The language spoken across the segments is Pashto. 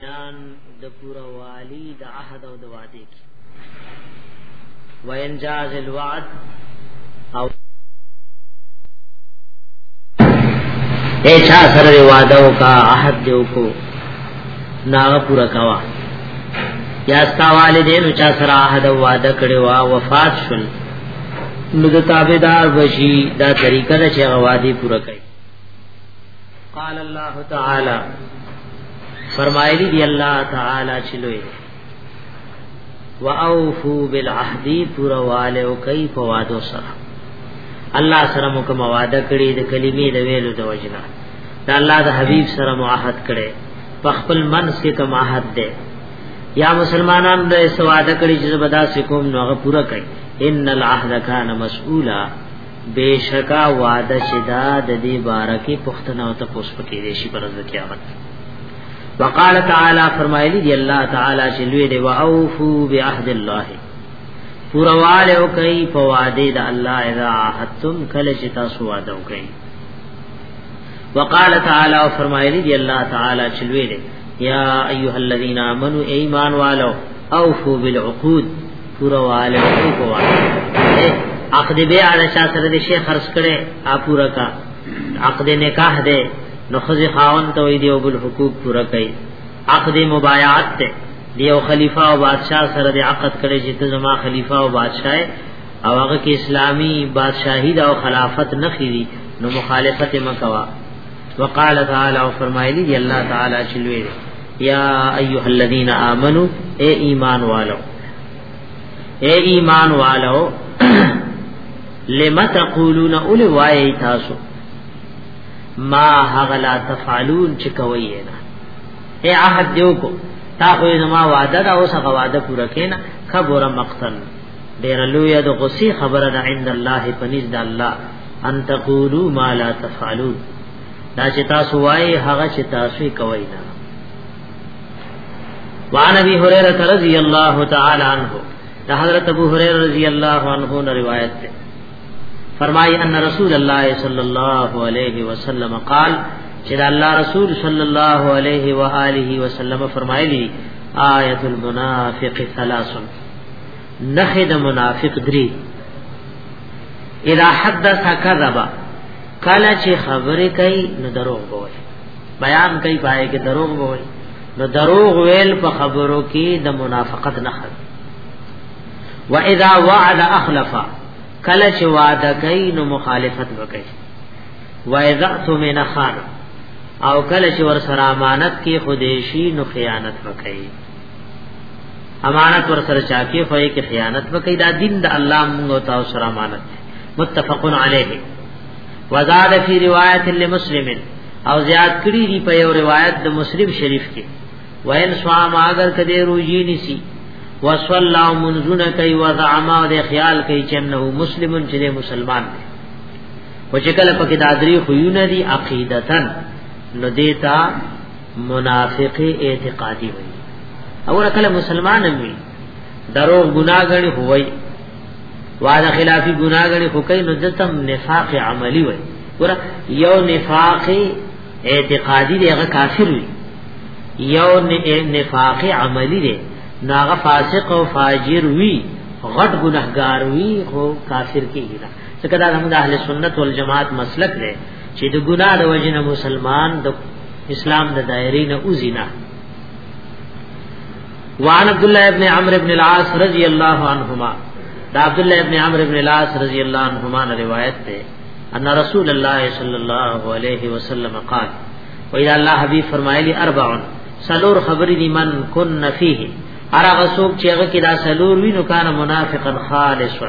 جان د پورا والی د عهد او د وعده کی وینجاز الوعد او اے چا سره وعده او کا عهد دیو کو ناغه پورا کوا یا ستا والدین چا سره عهد او وعده کړي وا وفات شول نو د تابعدار بشي دا طریقه ده چې غوادي پورا کوي قال الله تعالی فرمایلی دی الله تعالی چلوې واوفو بالعهد پورا والے او کوي په وادو سره الله سره مو کوم وعده کړی د کلمې د ویلو د وجنا د الله د حبیب سره معاهد کړي په خپل من سره کوم عهد ده یا مسلمانان د سواده کړی چې زبدا سکوم نو هغه پورا کړي ان العهد کان مسئولا بشکا وعده شدا د دې بارکه پښتنه او ته پوس پکې دې شي پر ځکه قیامت وقال تعالی فرمایلی دی الله تعالی چې لوی دی واوفو بعهد الله پورواله او کوي په وعده د الله اذا عهدتم کله چې تاسو وعده وکړي وقال تعالی او فرمایلی دی الله تعالی چې لوی دی یا ایها الذین آمنو ایمان والو اوفو بالعقود پورا والے کو والے عقد بیع علی شاہ سره د شیخ خرج کړي آ پورا کا عقد نکاح دے نو خزی خاون ته وی دیو بل حقوق پورا کړي عقد مبایعت ته دیو خلیفہ او بادشاہ سره د عقد کړي چې ته زما خلیفہ او بادشاہ او هغه کې اسلامی بادشاہی او خلافت نه خېری نو مخالفت مکوا وقال تعالی او فرمایلی دی الله تعالی چلوې یا ایها الذین آمنو اے ایمان والو اے ایمان والو لما تقولون اول وای تاسو ما هغلا تفعلون چې کوي نه اے عهد دیو کو تا خو زما وعده دا اوس هغه وعده پوره کینا خبره مقتل ډیر لوی د غصې خبره ده عند الله پنځ د الله ان تقولوا ما لا تفعلون دا چې تاسو وایي هغه چې تاسو کوي نه وعن ابي هريره رضي الله تعالى عنه دا حضرت ابو هريره رضي الله عنه نے روایت ہے فرمائی ان رسول الله صلی الله علیه وسلم قال چې الله رسول صلی الله علیه و آله وسلم فرمایلی آیت المنافق ثلاثه نخې د منافق درې اذا حدث كذب کله چې خبرې کوي نو دروغ وایي بیان کوي پای کې دروغ وایي نو دروغ ویل په خبرو کې د منافقت نه خد و اذا وعد اخلف کله چې وعده کوي نو مخالفت وکړي و اذا تمن خان او کله چې ور سره امانت کې خودیشی نو خیانت وکړي امانت ور سره چاکي خو یې کې خیانت وکي دا دین د الله موږ او تاسو سره امانت متفقن علیه وزاد فی روایت لمسلم او زیاد کړی دی په یو روایت د مسلم شریف کې وین سوام اگر کده روزی نسی وصلا منزون کوي وزعما د خیال کوي چې انه مسلمون چې مسلمان دی او چې کله پکې د ادری خوونه دي عقیدتن نو دیتا منافقی اعتقادی وي او کله مسلمان هم وي درو ګناه غني هوي وعده خلافی ګناه غني خو کوي نو دتم نفاق عملی وي ګور یو نفاق اعتقادی دی هغه کافر وي یو نفاق عملی دی ناغه فاسق او فاجر وي غټ ګناهګار وي خو کافر کیږي ځکه دا زموږ اهل سنت والجماعت مسلک دی چې د ګناه د وجنه مسلمان د اسلام د دایرې نه اوزینا وعن عبد الله ابن عمرو ابن العاص رضی الله عنهما دا عبد الله ابن عمرو ابن العاص رضی الله عنهما روایت ده ان رسول الله صلی الله علیه وسلم قال و اذا الله حبیب فرمایلی اربع سلور خبری دی من کن فیه ارغه سوق چې هغه کې دا سلور وینو کان منافقا خالصا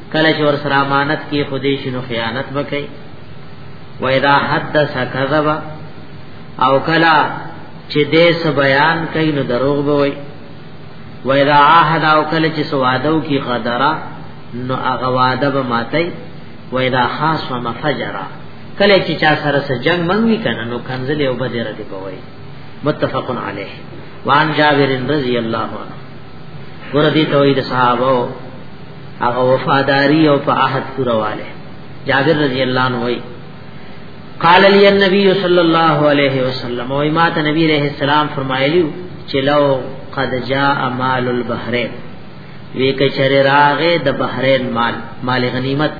کله چې ور سره امانت کې خودي شنو خیانت وکړي و اذا حدث كذب او کلا چې دې س بیان کوي نو دروغ به وي و اذا عهد او کله چې سوادو کې غدرا نو هغه وعده به ماتي و اذا خاص ومفجرا کله چې چا سره سره جنگ منوي کنه نو کنزل او بدر دي کوي متفق علیه وان جابر رضی الله عنه ور دي توحید صحابه هغه وفاداری او په عهد پرواله جابر رضی الله عنه وای قال لي النبي صلى الله عليه وسلم او ما ته نبی رحم السلام فرمایلی چې لو قد جاء مال البحرين وی کچره راغه د بحرین مال مال غنیمت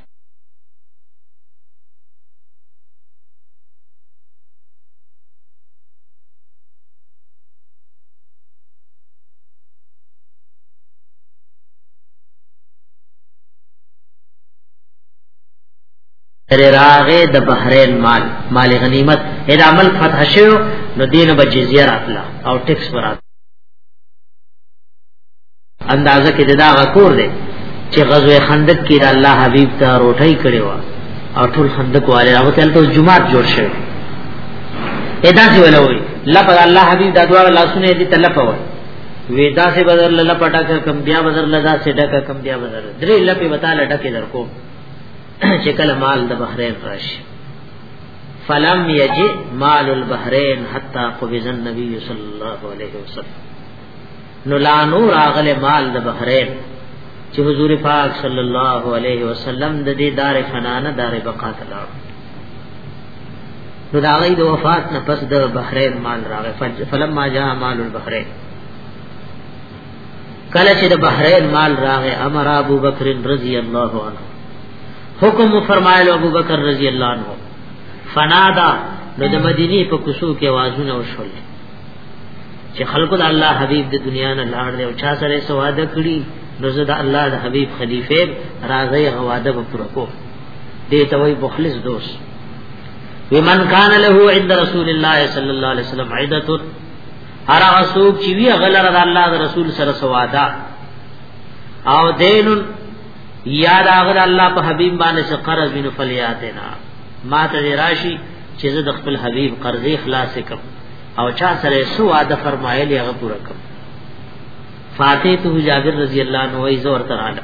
تر راغه د بحرین مال مال غنیمت اې عمل فتح شو نو دین به جزیه راتله او ټیکس ورات اندازه کې دا غکور دی چې غزوه خندق کې د الله حبیب ته روټۍ کړي وا او ټول خندق والے هغه تل ته جمعات جوړ شوی ادا څه ولوي لپاره الله حبیب دا دواړه لاسونه دې تلفه وای وی دا سه بدر لاله پټاکه کم بیا بدر لدا سه ډکه کم بیا بدر درې لپی وتاله ډکه درکو چې کله مال د بحرین راشي فلم یجئ مال البحرین حتا قبض النبی صلی الله علیه وسلم نو لا نور اغله مال د بحرین چې حضور پاک صلی الله علیه وسلم د دې دار فنانه دار بقا ته لاړ نو دا غي د وفات نه پس د بحرین مال راغی فلما جاء مال البحرین کله چې د بحرین مال راغی امر ابو بکر رضی الله عنه حکم فرمایل ابو بکر رضی الله عنه فنادا نو د مدینه په کوسو کې आवाजونه وشول چې خلکو د الله حبیب د دنیا نه لاړ دی او چا سره سواده کړی نو زه د الله د حبیب خلیفہ راځي غواده به پوره کوم دې ته وای مخلص دوست ومن کان له عند رسول الله صلی الله علیه وسلم عیدت هر هغه څوک چې وی غلره د الله د رسول سره سوادا او دین یاد هغه الله په حبیب باندې څخه قرض بن فلیاتنا ما ته راشي چې زه د خپل حبیب قرضې خلاص کم او چا سره سو وعده فرمایلی هغه پوره کم فاتحه جابر رضی الله عنه ای زور تراله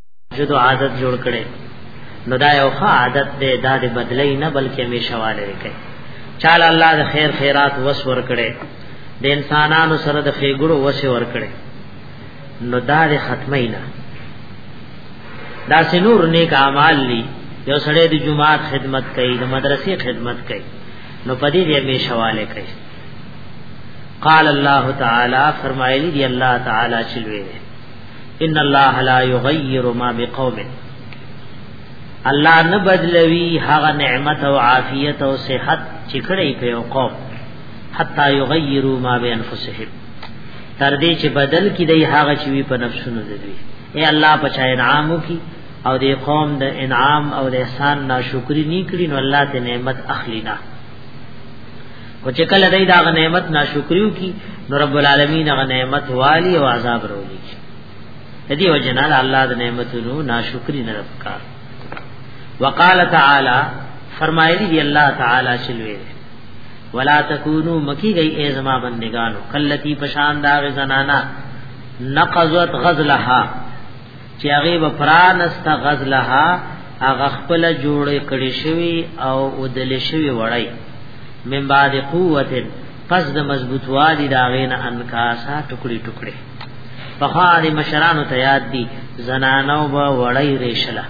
جدو عادت جوړ کړي نو دا یو ښه عادت دی دا د بدلی نه بلکې همیشواله کوي چاله الله د خیر خیرات وس ور کړي د انسانانو سره د خېګړو وسه ور کړي نو دا د ختمه نه دا سنور نیک اعمال لی یو سړی د جمعات خدمت کوي د مدرسې خدمت کوي نو پدې دې می شواله کوي قال الله تعالی فرمایلی دی الله تعالی چلوي ان الله لا یغیر ما بقوم الله نه بدلوي هغه نعمت او عافیت او صحت چې کړی په یو قوم حتا یغیروا ما بانفسهم تر دې چې بدل کړي دی هغه چې په نفسونو دوی اے الله په چا انعامو کی او دې قوم د انعام او د احسان ناشکری نه کړی نو الله ته نعمت اخلینا او چې کله دای دا نعمت ناشکریو کی نو رب العالمین غ نعمت والی او عذاب وروړي دې وجنا الله د نعمتونو ناشکری نه رفکار وقال تعالی فرمایلی دی الله تعالی شلوه ولا تکونو مکی گئی ای زما بندگانو کلتی پشان دا زنانا نقضت غزلها چې هغه به پرانست غزلها هغه خپل جوړې کړې شوی او ودل شوی وړای من بعد قوت پس د مضبوط والی دا غین انکاسا ټکړي ټکړي په خاري مشرانو ته یاد دي زنانو به وړای ریشلا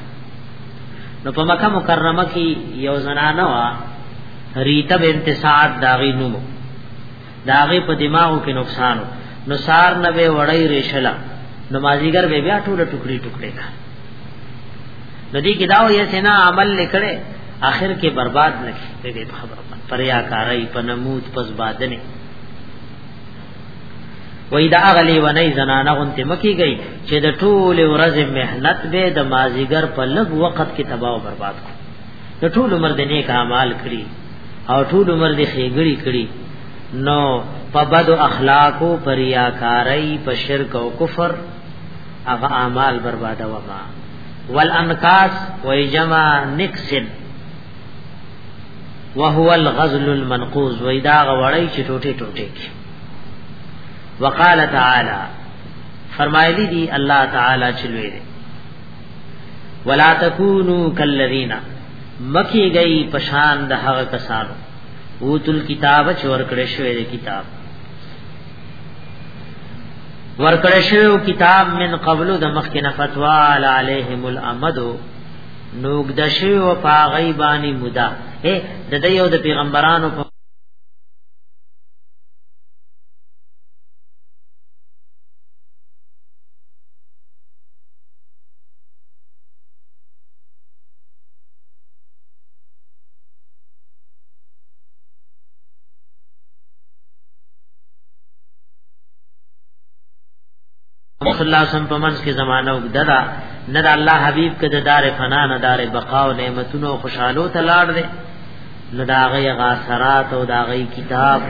نو په مکه مکرمه کې یو زنانه وا ریتب انتصاد داغي نومو داغه په دماغو کې نقصان نو سار نه به وړی ریشلا نو مازیګر به بیا ټوله ټوکړي ټوکړي کا د دې کې داو یې سینا عمل لیکړي اخر کې برباد نه کړي دې خبره پریا کارای په نمود پس بادنه وای دا اغلی ونی زنانه غنت مکی گئی چې د ټول ورځ مهنت به د مازیګر په لږ وخت کې تباہ او برباد کو د ټول عمر د نیک اعمال کړی او ټول عمر د خېګړی کړی نو په بد اخلاق او پریاکارای په شرک او کفر هغه اعمال برباد وما والانقاص وجمع نکسد وهو الغزل المنقوز وېدا غوړی چې ټوټه ټوټه کی وقال تعالی فرمایلی دی الله تعالی چلوې ولا تکونو کلذینا مکی گئی پشان د هغه کسانو او تل کتاب چې ورکړې شوې د کتاب ورکړې شوې کتاب من قبل د مخکې نه فتوا علیهم الامد نوګ د شوی او پاغی باندې مودا اے د دې او د پیغمبرانو په صلی الله علیه وسلم په منځ کې زمانہ وګدا دا نه د الله حبیب کې د دار فنا نه دار بقا او نعمتونو او خوشحالو ته لاړ دي نه دا غي غاثرات او دا غي کتاب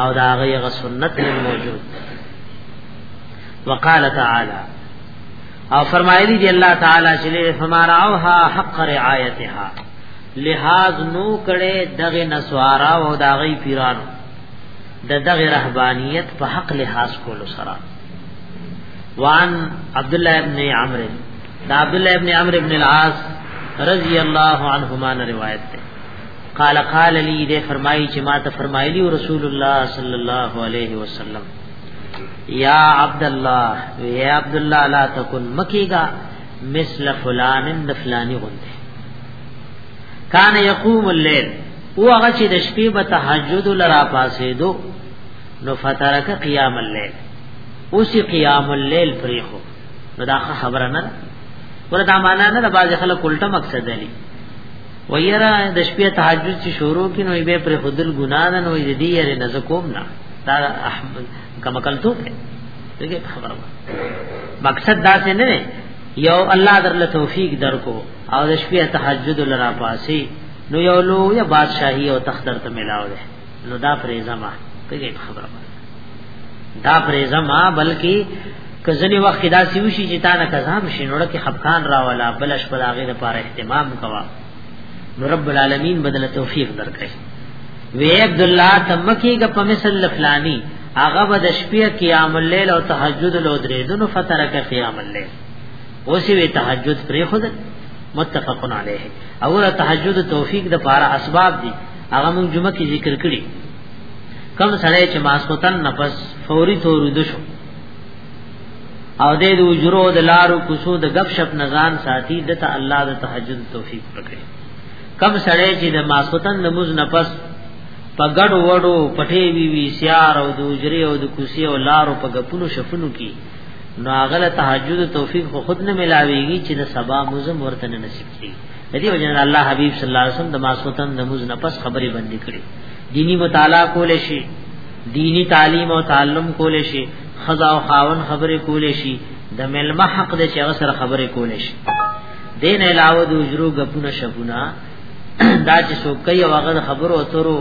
او دا غي غ سنت موجود وقال تعالی او فرمایلی دی الله تعالی چې فمارا او ها حق رعایتها لحاظ نو کړي دغه نسوارا او دغه پیرانو د دغه رهبانیت په حق لحاظ کولو سره وان عبد الله ابن عمرو دا عبد الله ابن عمرو ابن العاص رضی الله عنهما روایت ده قال قال لي دې فرمایي چې ما ته فرمایلی رسول الله صلی الله علیه وسلم یا عبد الله یا عبد الله لا تکن مکیگا مثل فلان د فلانی غنده کان یقوم الليل او هغه چې د شپې به تهجد لرا پاسې دو نو فترک قیام الليل اوس قیام الليل پریخو نو دا خبره نه ورته معنا نه د باز خلک الټه مقصد دی ویرا د شپې تهجد چې شروع کینو به پر خودل ګنا نه نو دې یې نه زکوم نه دا احمد کما کلتو کې دغه خبره مقصد دا څه نه یو الله درله توفیق درکو او د شپې تهجد لرا پاسي نو یو لو یا بادشاہي او تخت درته ملاو ده نو دا فریضه ما کوي خبره دا فریضه ما بلکې کزنی وخت دا سیوشي چې تا نه کزام شینوړه کې خفقان راولا بلش په هغه لپاره اهتمام کوا نو رب العالمین بدل توفیق درکړي وی عبد الله تمکیګه په مثل لفلانی هغه به د شپې قیام الليل او تهجد لو درې دونو فترک قیام الليل اوسې وی تهجد پرې خود متفقن علیه او تهجد توفیق د پاره اسباب دي هغه مونږ جمعه کې ذکر کړی کم سره چې ماسوتن نفس فوري تور د شو او د وجرو د لارو کوسو د غب شپ نزان ساتي د ته الله د تهجد توفیق ورکړي کم سره چې د ماسوتن نماز نفس په ګډ وړو پټې وی وی سیار او د وجري او د کوسي او لارو په غپونو شفونو کې نو هغه تهجد توفیق خو خود نه ملاويږي چې د سبا مزم ورته نه نصیب د دې وجه نه الله حبيب صلی الله علیه وسلم د ماسوتن د موز نه پس خبرې باندې کړې دینی مطالعه کول شي دینی تعلیم او تعلم کول شي خزا او خاون خبرې کول شي د ملما حق د چې غسر خبرې کول شي دین علاوه د اجرو غپونه شګونه دا چې څوک یو هغه خبرو اترو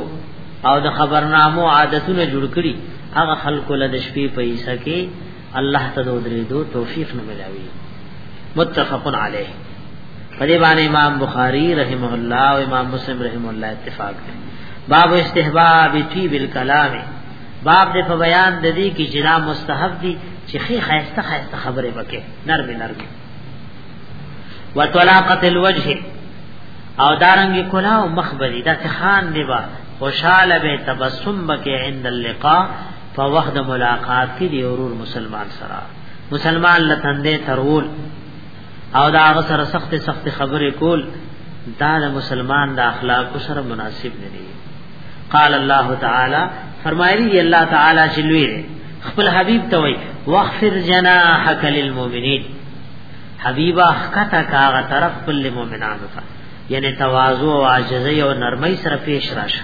او د خبرنامو عادتونه جوړ کړي هغه خلکو له شپې پیسې کې الله ته درې دو توفیق نه ملاوي متفق علیه پدې باندې امام بخاری رحمه الله او امام مسلم رحمه الله اتفاق کوي باب استحباب طیب الکلام باب دې په بیان د دې کې چې دا مستحب دي چې خې خیسته خیسته خبره وکې نرم نرم وطلاقت الوجه او دارنګ کلا او مخبری دا تخان دی با خوشاله به تبسم بکې عند اللقاء په وخت د ملاقات کې دی ورور مسلمان سره مسلمان لتندې ترول او دا هغه سره سخت سخت خبرې کول دا د مسلمان د اخلاق سره مناسب نه دی قال الله تعالی فرمایلی دی الله تعالی چې لوی دی خپل حبیب ته وای واغفر جناحک للمؤمنین حبیبا حقتا کاغه طرف کل مؤمنانو ته یعنی تواضع او عاجزی او نرمۍ سره پیش راشه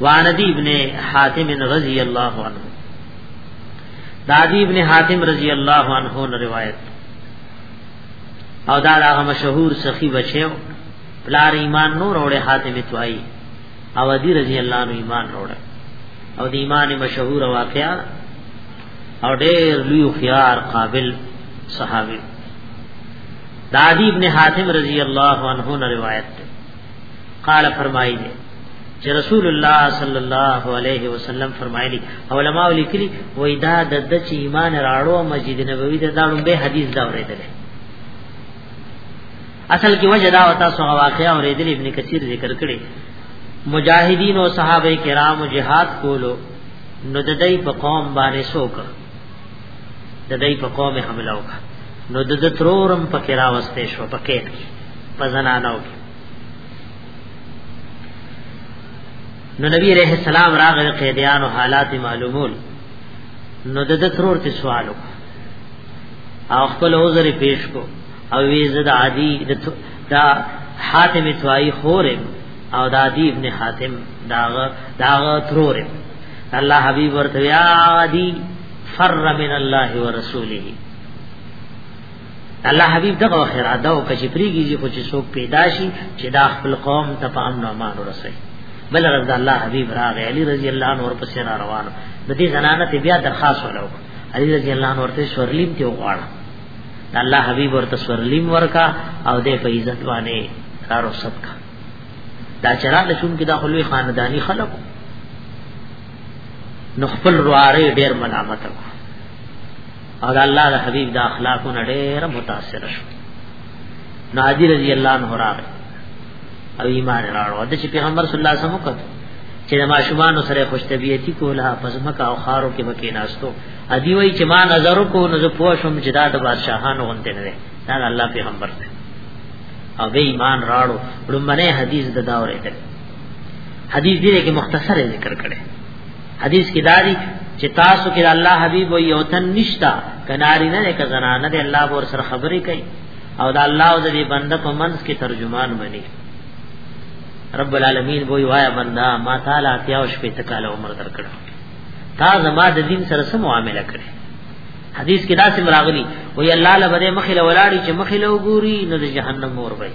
وعن ابي ابن حاتم رضی الله عنه دادی ابن حاتم رضی الله عنه نے روایت او دا هغه مشهور سخی بچو پلار ایمان نور اوړه حاتم توای او دی رضی الله عنه ایمان اوړه او د ایمان مشهور واقعا او ډېر لوی خيار قابل صحابي دادی ابن حاتم رضی الله عنه نے روایت قال فرمایي چې رسول الله صلی الله علیه وسلم فرمایلی علماء لیکلي وای دا د د چې ایمان راړو مسجد نبوي ته دا لومبه حدیث دا ورېدل اصل کې وجه دا وتا سو واقعا ورېدل ابن کثیر ذکر کړي مجاهدین او صحابه کرام جهاد کولو نو د دې په قوم باندې سوکړه د دې په قوم حمله وکړه نو د ترورم په کې راوستې شو په کې په زنانو کې نو نبی عليه السلام راغی قیدیانو حالات معلومول نو د ترور ته سوال وکړه او خپل عذر پیش کو او وی زد عادی د دا حاتم توای خورم او دا دی ابن حاتم داغه داغه ترور الله حبیب ورته یا دی فر من الله ورسوله الله حبیب دغه خیر ادا او کچپریږي چې خو چې څوک پیدا شي چې دا خپل قوم ته په امن او امان ورسي بل رضا الله حبیب راغی علی رضی الله عنه ورپسې را روانو د دې زنانه ته بیا درخواست ولو علی رضی الله عنه ورته سورلیم ته وغواړه الله حبیب ورته سورلیم ورکا او دې په عزت باندې کارو سب کا دا چرانه چون کې دا خلوی خاندانی خلق نو خپل رواره ډیر ملامت کو او دا الله د حبیب د اخلاقو نه ډیر متاثر شو نو عادی رضی الله عنه راغ او ایمان راړو د چې پیغمبر صلی الله علیه وسلم وکړ چې د ماشومان سره خوش طبیعتی کوله پزمک او خارو کې وکې ناستو ادي وای چې ما نظر کو نو زه پوه شوم چې دا د بادشاہانو غونډه نه ده دا الله پیغمبر دی هغه ایمان راړو لمنه حدیث د داورې ده حدیث دې کې مختصر ذکر کړي حدیث کې داری چې تاسو کې الله حبیب او یو تن نشتا کناری نه نه کزنا نه الله ور سره خبرې کوي او دا الله او دې بنده په منځ کې ترجمان بني رب العالمین وای وایا بندا ما تعالی اتیا او شپې تکاله عمر درکړه تا زما د دین سره سم معاملې کړې حدیث کې دا سم راغلی وی الله لبره مخې له ولاړی چې مخې له وګوري نو د جهنم اور وي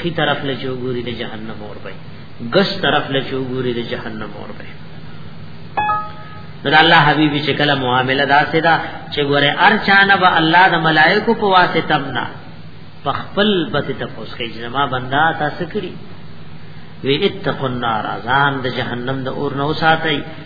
خي طرف له چوغوري د جهنم اور وي ګس طرف له چوغوري د جهنم اور وي نو الله حبيبي چې کله معاملې دا سدا چې ګوره ارچانه به الله د ملائکو په واسطه تمنا په خپل بته تفوس کوي چې ما بندا تاسو کړی وی اتقوا النار ځان د جهنم د اور نه وساتئ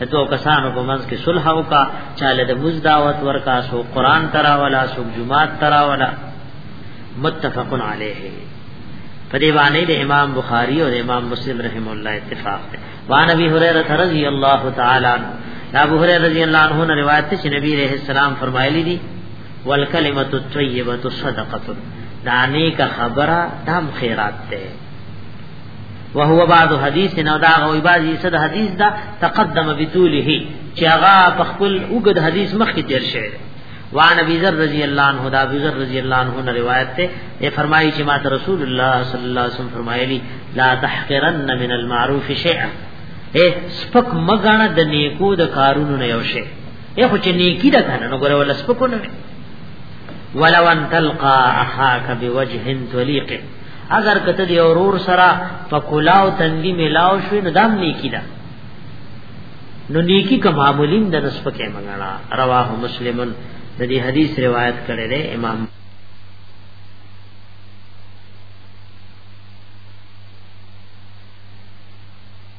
د دوه کسانو په منځ کې صلح وکا چاله د مز دعوت ورکا سو قران ترا ولا سو جمعات ترا ولا متفق علیه په دې باندې د امام بخاری او امام مسلم رحم الله اتفاق دی وان ابي هريره رضی الله تعالی عنہ ابو هريره رضی الله عنه نے روایت ته نبی رحم السلام فرمایلی دي والکلمۃ الطیبۃ صدقۃ دانی کا خبره دام خیرات ته وهو بعض حدیث نو دا غوی بعضی صد حدیث دا تقدم بتوله چې هغه په خپل وګد حدیث مخکې تیر شوی وان ابي ذر رضی الله عنه دا ابي ذر رضی الله عنه نے روایت ته یہ فرمایي چې ما رسول الله صلی الله علیه وسلم فرمایلی لا تحقرن من المعروف شیئا اے سپک مګانا د نیکو د کارونو نه یو شی اے خو چې نیکی د کنه نو ګره ولا سپکونه ولو ان تلقى اخاك بوجه طليق اگر کته دی اورور سره په کلاو تنګي ملاو شوی نو دام نیکی ده نو نیکی کوم معمولین د نسب کې منګړه رواه مسلمن د دې حدیث روایت کړی دی امام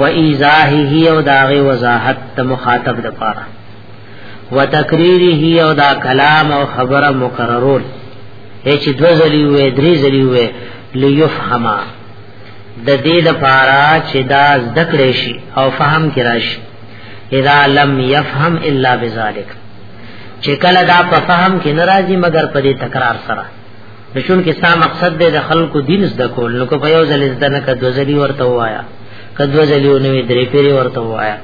و ایزاهه او داغه وضاحت د مخاطب د پاره و تقریره او دا کلام او خبره مکررول هیڅ د ځلی وې درې ځلی وې ليفهما د دې د پاره چې دا ذکر شي او فهم کې راشي اذا لم يفهم الا بذلک چې کله دا په فهم کې ناراضي مگر په دې تکرار سره چون کې ستا مقصد دې د خلکو دین زده کول نو کو په یو ځل زده نه کدو ځلی ورته وایا کدو ځلی ونوي درې پیری ورته وایا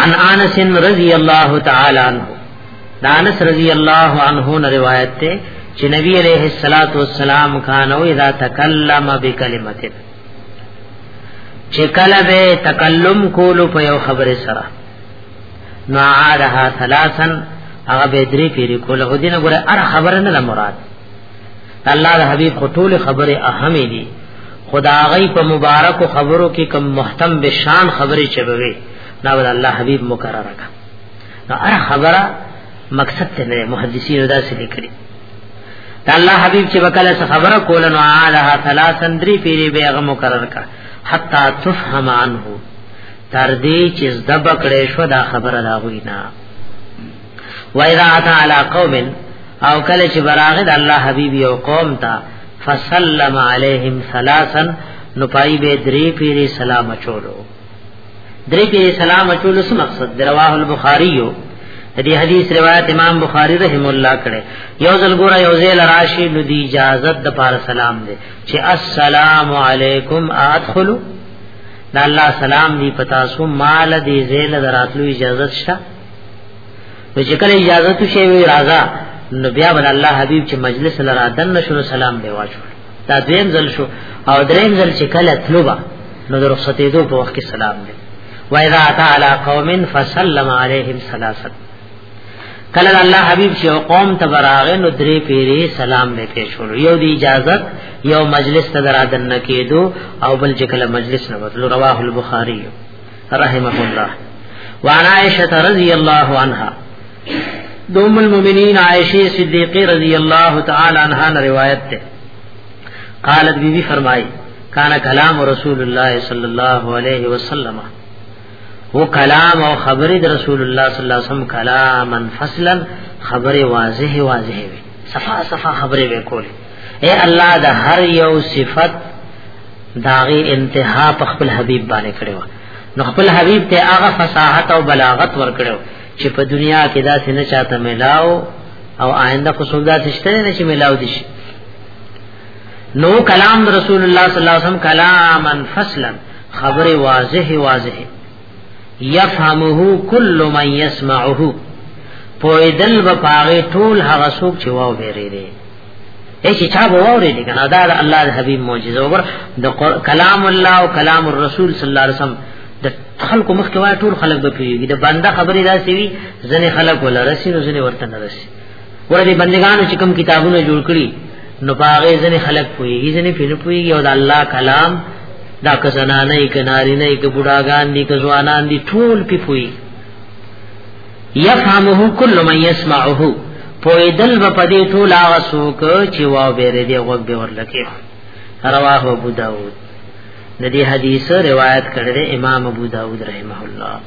عن انس رضی الله تعالی عنہ دانس رضی الله عنه نے روایت تے چې نبی علیہ الصلات والسلام کانو اذا تکلم بکلمت چې کله به تکلم کولو په یو خبره سره نو عادها ثلاثا هغه به درې پیری کوله خو دینه ګره ار خبره نه مراد الله د حبیب خطول خبره اهمې دي خدا غي په مبارک خبرو کې کم محتم به شان خبره چبوي دا ول الله حبیب مقرر کا نو ار خبره مقصد ته نه محدثین دا څه لیکلي دا الله حبیب چې وکاله څه خبره کول نو عالها ثلاثن دري پیری به هغه مقرر کا حتا تفهم عنه تر دې چې زدب کړې شو دا خبره دا غوي نه وایرا تعالی قوم او کله چې براغد الله حبیب یو قوم تا فسلم علیهم ثلاثا نو پای به درې پیری سلام چولو درې پیری سلام چولو څه مقصد رواه البخاری یو دې حدیث روایت امام بخاری رحم الله کړه یو ځل ګوره یو ځل راشي نو دی اجازه د پار سلام دې چې السلام علیکم ادخلوا دا الله سلام دی پتا سو مال دی زیل دراتلو اجازه شته نو چې کله اجازه تو شی وی راځه نو بیا بل الله حبیب چې مجلس لرا دن نشو سلام دی واچو دا دویم ځل شو او دریم ځل چې کله تلوبا نو د رخصتې دو په وخت کې سلام دی و اذا تعالی قوم فسلم علیهم ثلاثه کله الله حبیب چې قوم ته براغه نو درې پیری سلام نه کې شروع یو دی اجازه یو مجلس ته درادن نه کېدو او بل چې کله مجلس نه وتلو رواه البخاری رحمه الله وعن عائشه رضی الله عنها دوم المؤمنین عائشه صدیقه رضی الله تعالی عنها نے روایت ته قالت بی بی فرمائی کان کلام رسول الله صلی الله علیه وسلم او کلام او خبرې د رسول الله صلی الله علیه وسلم کلاما فصلا خبره واضح واضح وي صفا صفا خبره وکول اے الله د هر یو صفت داغي انتها په خپل حبيب باندې کړو نو خپل حبيب ته هغه فصاحت او بلاغت ور کړو چې په دنیا کې دا څه نه چاته ملاو او آینده خو سودا تشته نه چې ملاو دي شي نو کلام رسول الله صلی الله علیه وسلم کلاما فصلا خبر واضح واضح يفهمه كل من يسمعه پویدل و پاغه ټول هغه څوک چې واو بیرې دي ایشی چا به ووري دي کنه دا الله د حبيب معجزه وګور د کلام الله او کلام الرسول صلی الله علیه وسلم د خلکو مخ کې وای ټول خلک به پیږي د بنده خبرې داسې وي ځنې خلک ولا رسي نو ځنې ورته نه رسي ورته بندگانو چې کوم کتابونه جوړ کړي نو پاغه ځنه خلق پويږي ځنه پیر پويږي او د الله کلام دا که زنانه ای که ناری نه ای که بډاګان دي که ځوانان دي ټول پی پوي يفهمه كل من يسمعه پویدل و پدې ټول هغه څوک چې واو بیره دی غوږ به ورلکه رواه ابو داود د دې حدیث روایت کړی امام ابو داود رحمه الله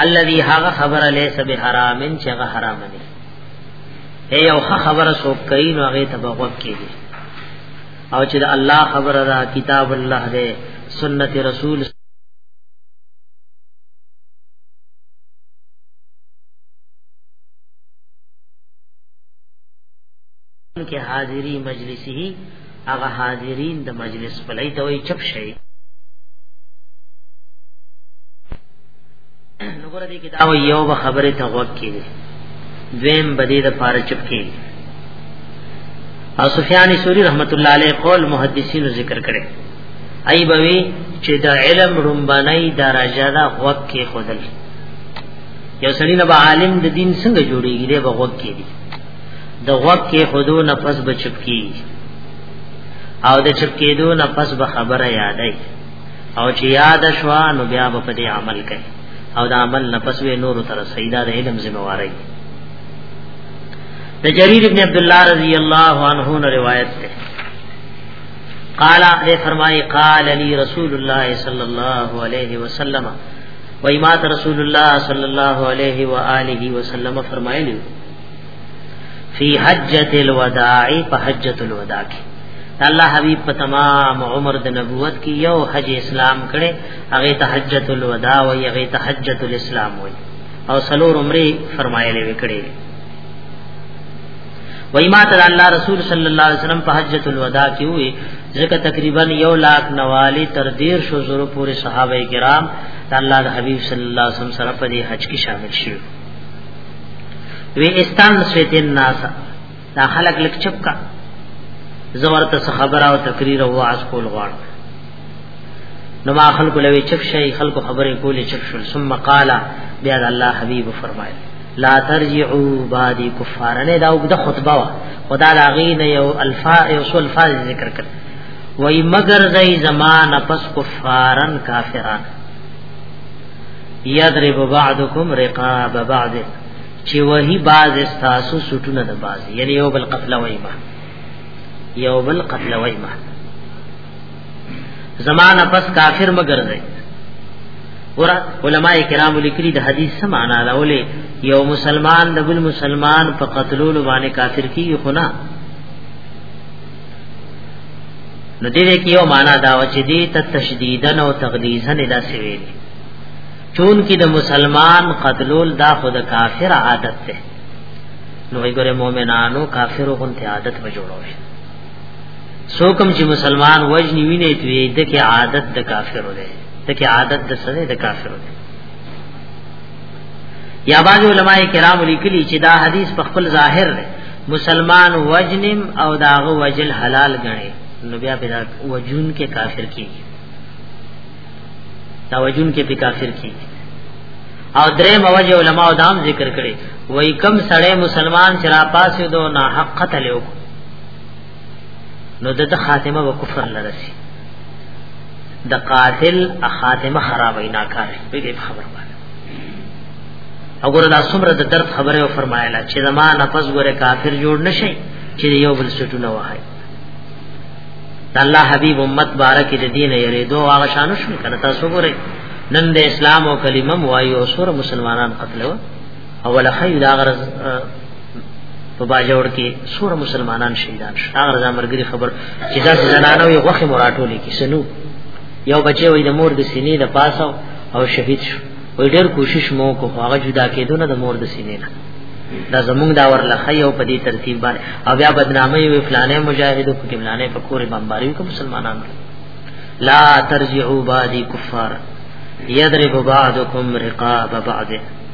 الذي هغه خبره ليس بحرام چې هغه حرام نه هي یو خبره سو کوي نو هغه ته بغوب کیږي او چې الله خبره دا کتاب الله دې سنت رسول کې حاضری مجلسی هغه حاضرین د مجلس پلای ته وای چپ شي نو ګره دې کې دا یو به خبره ته غوږ کړي دویم بدی د پاره چپ کړي او سفیان سوری رحمت الله علیه قول محدثین ذکر کړي ای بوي چې د علم رمبنای درجه دا غوږ کې خودل یو سړی نه عالم د دین څنګه جوړیږي دی به غوږ کې دی د غوږ کې خودو نفس بچپ کی او د چپ کېدو نفس به خبره یادای او چې یاد شوا نو بیا به په دې عمل کوي او د عمل نفس به نور تر سیدا د علم ذمہواری د جریر ابن عبد الله رضی الله عنه نے روایت ہے قال نے فرمائی قال علی رسول اللہ صلی اللہ علیہ وسلم و امات رسول اللہ صلی اللہ علیہ وآلہ وسلم فرمائے لیو فی حجۃ الوداع په حجۃ الوداع کې الله حبیب په تمام عمر د نبوت کې یو حج اسلام کړي هغه ته حجۃ الوداع او هغه ته حجۃ الاسلام وي او سلور عمره فرمایلې وکړي وای ما ته الله رسول صلی الله علیه وسلم په حجۃ الوداع کې وي ځکه تقریبا یو لاک نوالی تر دیر شو زرو پورې صحابه کرام الله د حبیب صلی الله علیه وسلم سره په دې حج کې شامل شوه وی استان سویتین ناسا دا خلق لک چپ کا زور ته خبره او تقریر او واعظ کول غواړ نو ما خلق لوي چپ شي خلق خبره کولې چپ شول ثم قال بیا الله حبیب فرمایل لا ترجعوا بعد کفارنه دا وګد خطبه وا خدا لاغی نه یو الفا یو سو الفاظ ذکر کړ وای مگر زئی زمان پس کفارن کافران یضرب بعضکم رقاب بعض چې وਹੀ بعض استاسو سټونه د بعض یعنی یو بل قتل وایما یو بل قتل وایما زمانہ پس کافر مگر دی ور علماء کرام لیکلي د حدیث سم معنا راولې یو مسلمان د بل مسلمان په قتلولو باندې کافر کیږي خو نه نو دې کې یو معنا دا و چې دې ته تشدیدن او تغلیظن دا سوي دي چون کې د مسلمان قتلول دا خود کافر عادت ده نو ایګره مؤمنانو کافرو غونته عادت به جوړوي سوکم چې مسلمان وجنی ویني دوی د کې عادت د کافرو ده د کې عادت د سره د کافرو ده یا باز علماء کرام لیکلی چې دا حدیث په خپل ظاهر دی مسلمان وجنم او داغه وجل حلال غني نو بیا پیدا وجون کې کافر کیږي دا وجون کې په کافر کیږي او درې موجه علماء دام ذکر کړي وای کم سړی مسلمان چې را پاسې دو نه حق قتل وکړي نو دته خاتمه و کفر لرسي د قاتل خاتمه خرابې ناکار په دې خبره باندې وګوره دا څومره د درد خبره او فرمایله چې زما نفس ګوره کافر جوړ نشي چې یو بل سټونه وای د الله حبيب امت بارک د دین یریدو هغه شانو شو کنه تاسو ګوره نن د اسلام او کلمم وایو سور مسلمانان قتلو اول خی دا غرض په باجوړ کې سور مسلمانان شهیدان شو هغه زمرګری خبر چې دا زنانه وي غوخه مراټولې کې سنو یو بچي وي د مور د سینې د پاسه او شهید شو وي ډېر کوشش مو کو هغه جدا کېدو نه د مور د سینې نه دا زمونږ دا ور لخی او په دې ترتیب باندې او بیا بدنامي وي فلانه مجاهدو په کملانه په کور بمباري کو مسلمانان لا ترجعوا بعدي كفار يضرب بعضكم رقاب بعض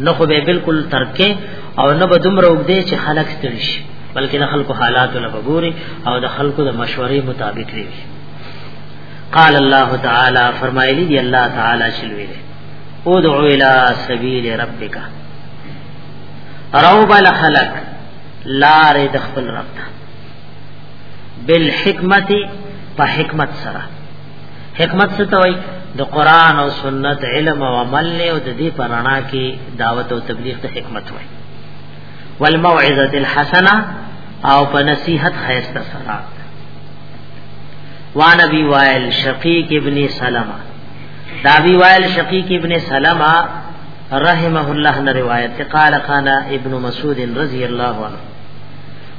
نه خو به بالکل ترکه او نه به دومره وګدې چې خلک ستړي شي بلکې د خلکو حالات نه وګوري او د خلکو د مشورې مطابق وي قال الله تعالی فرمایلی دی الله تعالی شلوی دی ادعو الى سبیل ربک روب الخلق لار د خپل رب ته بالحکمت په حکمت سره حکمت څه توي د قران او سنت علم او عمل له او د دې پرانا کې دعوت او تبلیغ ته حکمت وای والموعظه الحسنه او په نصیحت خیر سره وان ابي وائل شقيق ابن سلمہ دا ابي وائل شقيق ابن سلمہ رحمه الله نے روایت قال قال ابن مسعود رضی اللہ عنہ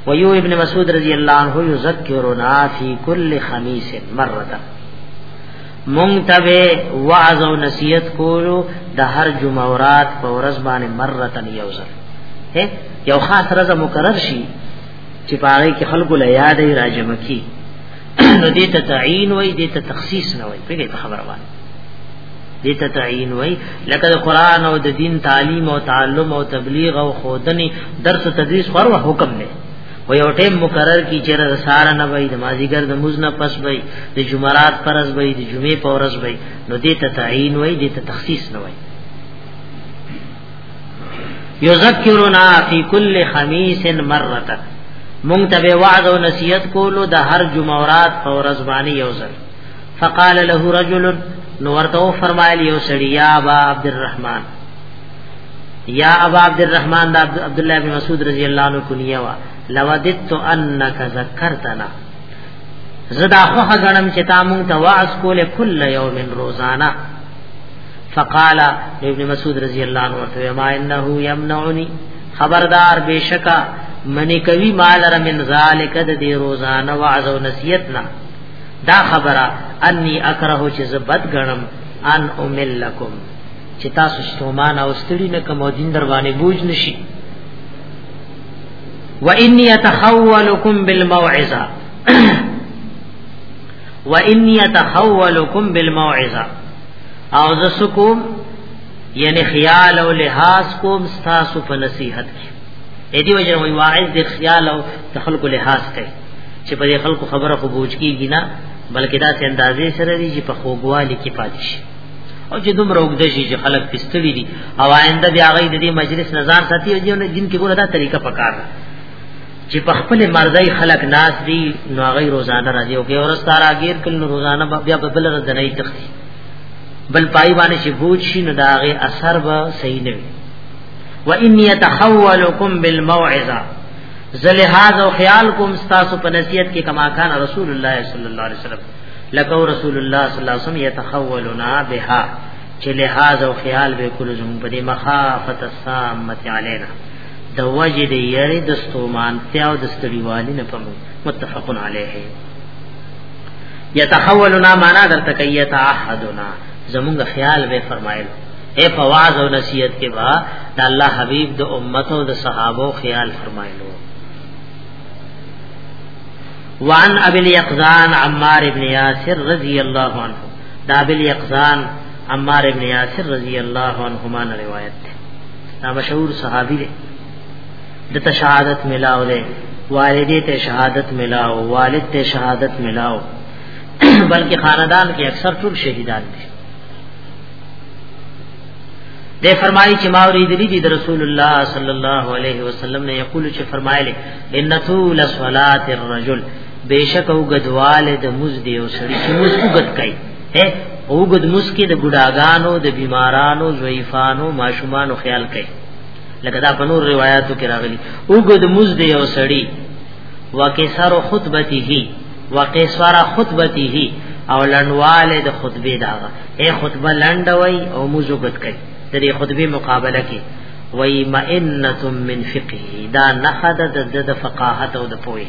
ويو ابن مسعود رضی الله عنه یذکرنا فی کل خمیس مره مونږ ته وعظ او نصیحت کولو د هر جمعه ورات په ورځ باندې مره یو ځل یو خاص رضا مقرر شي چې پاره کې خلکو له یادې راجمکی نو دې ته تعین وای دې ته تخصیص نه وای په دې خبره باندې دې ته تعین وای لکه د قران او د دین تعلیم او تعلم او تبلیغ او خودنی درس او تدریس پر حکم نه و یو ټیم مقرر کی چیرې د سار نه وای د مازیګر د مزنه پس وای د جمعرات پرز وای د جمعې پورز وای نو دې ته تعین وای دې ته تخصیص نه وای یذکرنا فی کل خمیس مرته مونږ ته به وعظ او نصیحت کولو د هر جمعرات په ورځ باندې یو ځل فقال له رجل نو ورته فرمایلی یو سړی یا ابا عبد الرحمن یا ابا عبد الرحمن دا عبد الله بن مسعود رضی الله عنه کنیه وا لودت انک ذکرتنا زدا خو غنم چې تا مونږ ته وعظ کوله کله یوم روزانه فقال ابن مسعود رضی الله عنه ورته ما انه يمنعني خبردار بشکا من کوي مال را من ذالک د دې روزانه وعظ او نصیحت نه دا خبره انی اکره چې زبد غنم ان امل لكم چې تاسو شتومان او ستړي نه کوم دین در باندې بوج نشي و انی اتخولکم بالموعظه وانی اتخولکم بالموعظه او زسکم یعنی خیال او لحاظ کوم تاسو په نصیحت کې اې دی وجه وی واعظ د خیال او تخلق لحاظ کوي چې په خلکو خبره خو بوج کیږي نه بلکې دا څه اندازې سره دي چې په خوګوالي کې پاتې شي او چې دوم روغ د شي چې خلک پستړي دي او آینده بیا غي د دې مجلس نظر ساتي او دین کې ګوره دا طریقه پکار ده چې په خپل مرزي خلق ناس دي نو هغه روزانه راځي او کې ورځ تارا غیر کله نو روزانه بیا په بل ورځ نه تختی بل پای باندې چې بوج شي نو دا هغه اثر به صحیح نه وي و ان يتخولكم بالموعظه زلهاز او خیال کوم تاسو په نصیحت کې کما کان رسول الله صلی الله علیه وسلم لکه رسول الله صلی الله علیه وسلم يتخولنا بها چې لهاز او خیال به کول زموږ په مخافت السامه علینا د وجه د یری د ستومان تیاو د ستړیوالی نه پمو متفقن علیه یتخولنا معنا درته کوي یتعهدنا زمونږ خیال به فرمایل اے فواز او نصیحت کې با د الله حبیب د امت او د صحابه خیال فرمایلو وان ابي اليقظان عمار ابن ياسر رضی الله عنه دا ابي اليقظان عمار ابن ياسر رضی الله عنهما روایت دا مشهور صحابي دی د شهادت ملاو دی والدې ته شهادت ملاو والد ته شهادت ملاو بلکې خاندان کې اکثر ټول شهیدان دي د فرمایي چې ما ورېدلې دي د رسول الله صلی الله علیه وسلم نه یقول چې فرمایله ان طول صلات الرجل بیشک او غدوال د مزدی او سړي چې مزګد کوي او ګد مسکی د ګډاګانو د بیمارانو ضعیفانو ماشومانو خیال کوي لکه دا په نور روایتو کې راغلي او ګد مز دی او سړی وکسر خطبته وکسر خطبته او لنواله د خطبه دا اے خطبه لنډ وای او موزو ګد کوي د دې خطبه مقابله کې وای مئنه من فقه دا نخد د د فقاهت او د پوهه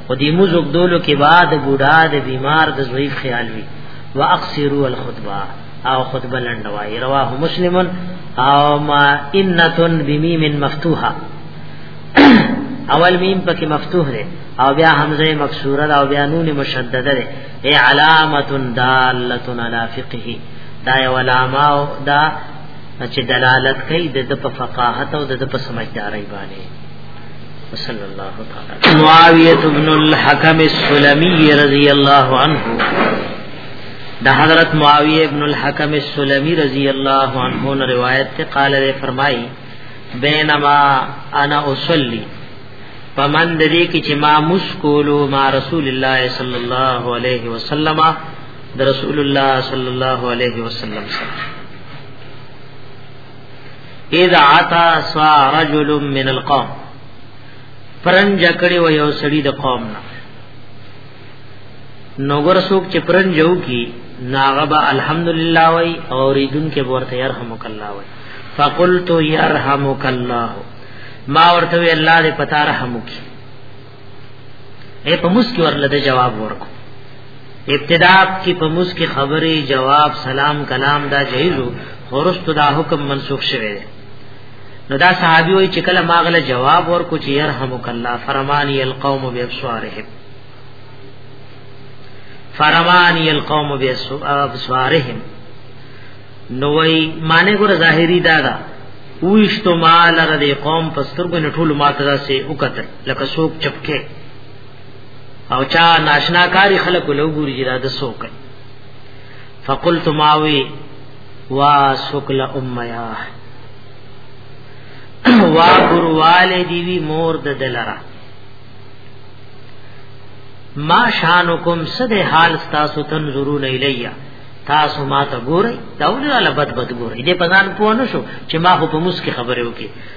په دې موږ وګدولو کې بعد بوډا د بیمار د زوی خیال وی واقصروا الخطبه او خطبه لندوای رواه مسلم او ما انتن بمیم مفتوحه اول میم پکې مفتوح ده او بیا حمزه مکسوره ده او بیا نون مشدده ده ای علامه دالۃ علی فقه دا یو علامه او دا چې دلالت کوي د په فقاهت او د په سمجھداري باندې صلی الله تعالی معاویه ابن الحکم السلمی رضی الله عنه د حضرت معاویه ابن الحکم السلمی رضی الله عنه نے روایت تے قال نے فرمائی بینما انا اصلی پمن د دې کې چې ما مسکولو ما رسول الله صلی الله علیه وسلم د رسول الله صلی الله علیه وسلم سره اذا عطا سا رجل من القوم پرنج کړي و یو سړي د قوم نه نوګر سوک چې پرنجو کی ناغبا الحمدلله وای او ریدون کې ورته يرحمک الله وای فقلت يرحمک الله ما ورته الله دې پتا رحم وکي اے په مسکی ورله د جواب ورکو ابتدا کی په مسکی خبرې جواب سلام کلام دا جهیزو خورست دا حکم منسوخ شوه دی نو دا صحابي وای چې کله ماغله جواب ورکو چې يرحمک الله فرمانی القوم بابصارهم فرمانی القوم بابصارهم نو وای معنی ګور ظاهری دا دا وښتو مال را دې قوم پستر کو نټول ماته دا سي وکتل لکه سوک چپکه او چا ناشنا کاری خلق لو ګوري چې دا د سوک فقلت ماوي وا سوک لا امیا وا ګور والدی وی مور د دلرا ما شانکم صد حال تاسو تنظرون الیا تاسو ما ته ګورئ دا ولې لا بد بد ګورئ دې پزان پوه نه شو چې ما خو په مسکی خبره وکي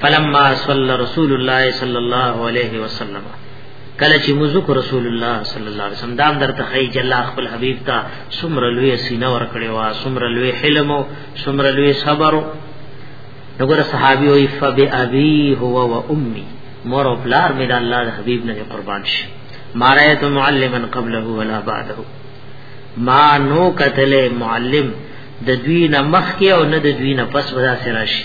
فلما صلى رسول الله صلى الله عليه وسلم کله چې مزک رسول الله صلی الله علیه وسلم دام در ته خی جلا خپل حبیب تا سمر لوی سینه ور کړی وا سمر لوی حلم سمر لوی صبر وګوره صحابي وي فبي ابي هو و امي مور او پلار مې د الله د حبيب نه قربان شي ما رايت معلما قبله ولا بعده ما نو قتل معلم د دوی نه مخ کې او نه د دوی نه پس ودا سره شي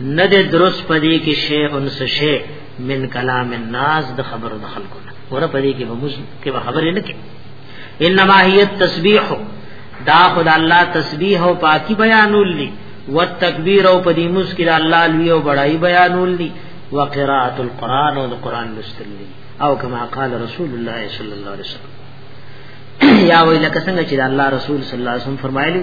نه د درست پدې کې شی ان شی من کلام الناس د خبرو د خلکو نه ور پدې کې به موږ کې خبرې نه کې انما هي التسبيح دا خدای الله تسبیح او پاکي بیانول دي والتکبیر او پدې موږ کې الله لوی او بڑای بیانول دي وقراءه القران او القران لوستل دي او کما قال رسول الله صلی الله علیه وسلم یا ویل کسنګ چې الله رسول صلی الله علیه وسلم فرمایلی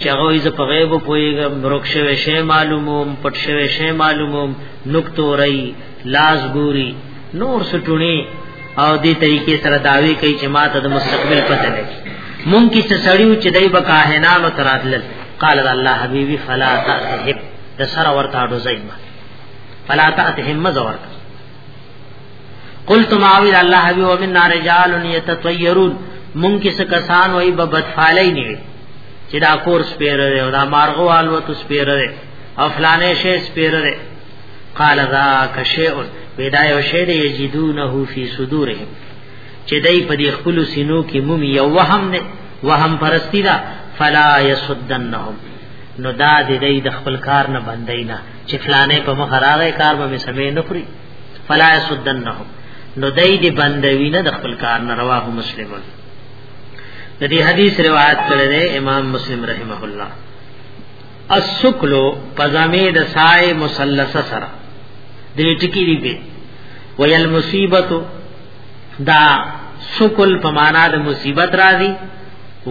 چې هغه یې په غیب پويګم برک شوی شی معلوموم پټ شوی شی معلوموم نقطو رئی لاس ګوري نور سټونی او دې طریقې سره داوی کوي چې ما ته د مستقبل پته نه مونږ کې څه سړیو چې دای بکاهنانو تراتل قال الله حبيبي فلا تهب د سره ورته اډو زېما فلا تهب مزور قلت ماوی الله حبیب ومن رجال یتطیرون مونږ کې څه کسان وای په بدفعلی نه چې دا کور سپیره دی او دا مارغو الوت سپیره دی او فلانه شی سپیره دی قال ذاک شیء ودا یو شی دی یجدونه فی صدورهم چې دای په دې خپل سینو کې مومي یو وهم نه وهم پرستی دا فلا یسدنهم نو دا دې د خپل کار نه بندای نه چې فلانه په مخ راغې کار به می سمې نه خوري فلا يسدنه نو دای دی بندوی نه د خپل کار نه رواه مسلمون د دې حدیث روایت کړی دی امام مسلم رحمه الله السکلو پزامه د سای مثلث سره دې ټکی دی به ویل مصیبت دا سکل په معنا د مصیبت راځي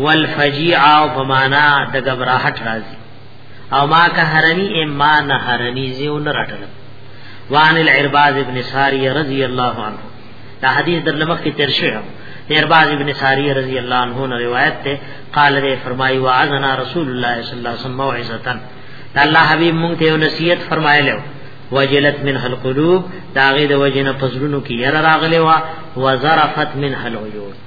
والفجیع او په معنا د غبرهټ راځي او ما که هرنی اما نه هرنی زیو نه رټل وان العرباز ابن ساری رضی الله عنه دا حدیث در لمخ کی تیر شوی عرباز ابن ساری رضی الله عنه نے روایت ته قال نے فرمائی واذنا رسول الله صلی الله علیه وسلم موعظه الله حبیب مونږ ته نصیحت فرمایلو وجلت من القلوب داغه د وجنه پزړونو کې ير راغلي وا وزرفت من العيون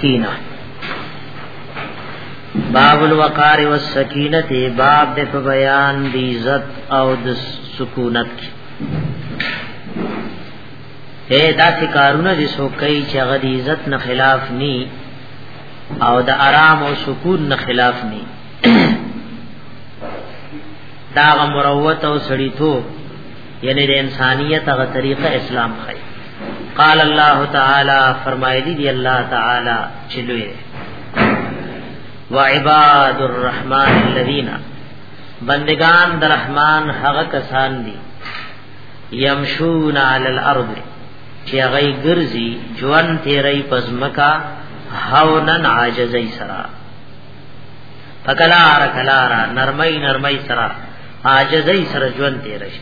کینا باب الوقار والسکینه باب د بیان د عزت او د سکونت کی اے داسې کارونه دي سو کوي چې هغه د عزت نه خلاف ني او د آرام او سکون نه خلاف ني دا مروت او سړیتو یعنی د انسانیت هغه طریقه اسلام خی قال الله تعالی فرمایلی دی الله تعالی چلوې وعباد الرحمن الذين بندگان در رحمان هغه کسان دي يمشون على الارض چې هغه ګرځي ژوند تیرې پزمکا هاونن عاجزې سره فکلار کلارا نرمای نرمای سرا عاجزی سرا ژوند تیر شي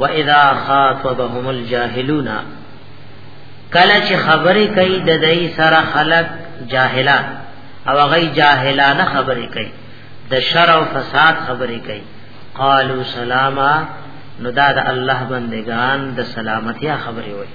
و اذا خاطبهم الجاهلون کله چې خبرې کوي د دې سره خلق جاهلان او غي جاهلانه خبرې کوي د شر او فساد خبرې کوي قالو سلاما نو دا د الله بندگان د سلامتیا خبرې وایي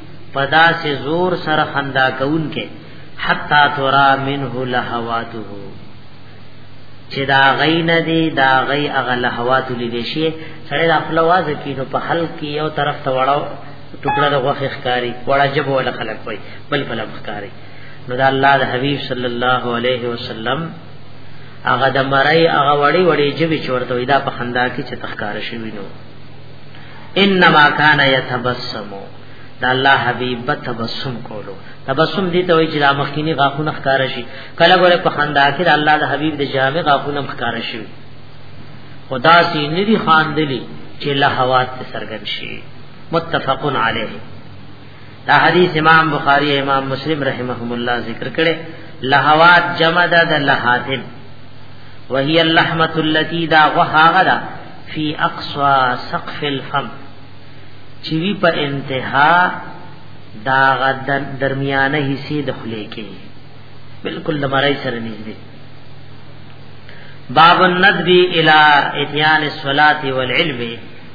پدا سے زور سر خندا کون کې حتا ترا منه لهواته چې دا غي نه دی دا غي اغه لهوات لیدې شي سره د خپل واز کې نو په حل کې یو طرف ته وړاو ټوکړه د غوخه ښکاری وړا جب ول خلق وای بل بل ښکاری نو دا الله د حبیب صلی الله علیه وسلم هغه د مړی هغه وړي وړي جبي چورته وي دا په خندا کې چې تخکار شوی نو انما کان یتبسم دا الله حبیب تبسم کولو تبسم دي ته وی چې د مخکینی غاخونه ښکار شي کله ګوره په خندا کې د الله د حبیب د جامع غاخونه ښکار شي خدا سي ندي خان دلی چې لهوات سرګن شي متفقن علیه دا حدیث امام بخاری امام مسلم رحمهم الله ذکر کړي لهوات جمع ده د لهاتن وهي اللحمه التي دا وهاغدا فی اقصا سقف الفم چې وی په انتها دا غدن درمیانه حصے د خلې کې بالکل لمړی سره نږدې باب الندب الى اتيان الصلاه والعلم